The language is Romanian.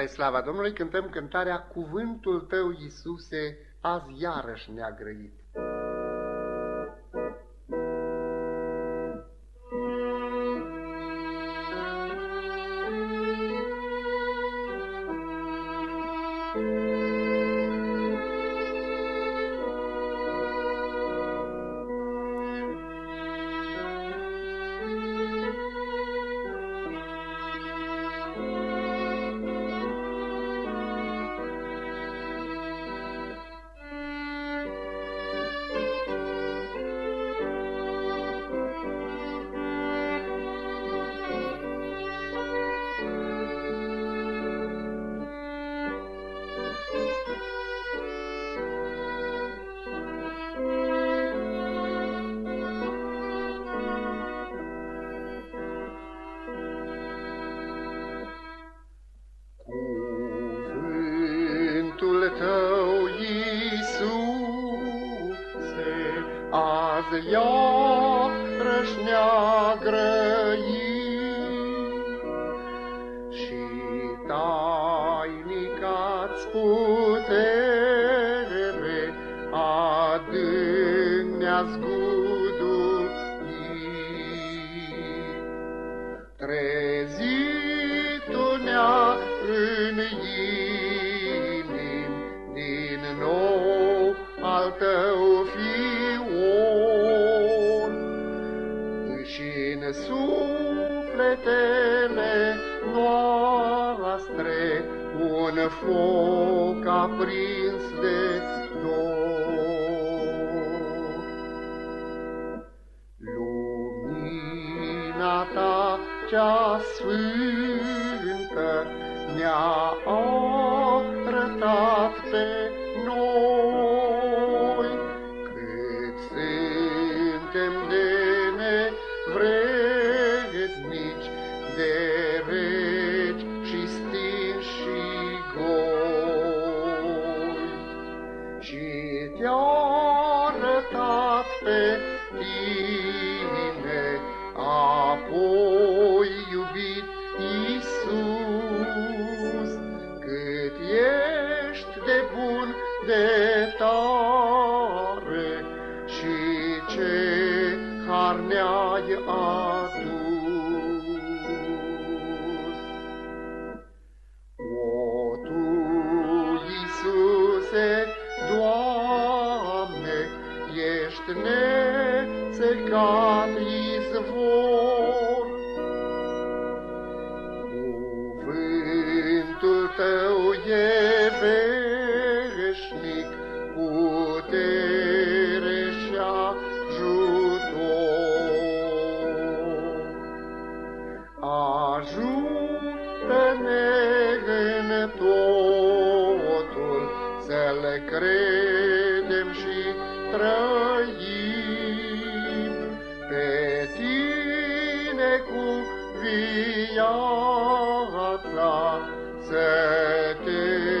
Spre slava Domnului cântăm cântarea Cuvântul tău, Iisuse, azi iarăși ne-a grăit. Azi iarăși ne-a și tainicați putere adânc ne-a Trezitu ne-a în inim din nou al tău noastre un foc aprins de dor. Lumina ta cea sfântă ne-a arătat pe noi cât suntem de nevrei te-a arătat pe tine, apoi iubit Iisus, cât ești de bun, de tare totul, să le credem și trăim. Pe tine cu viața, să te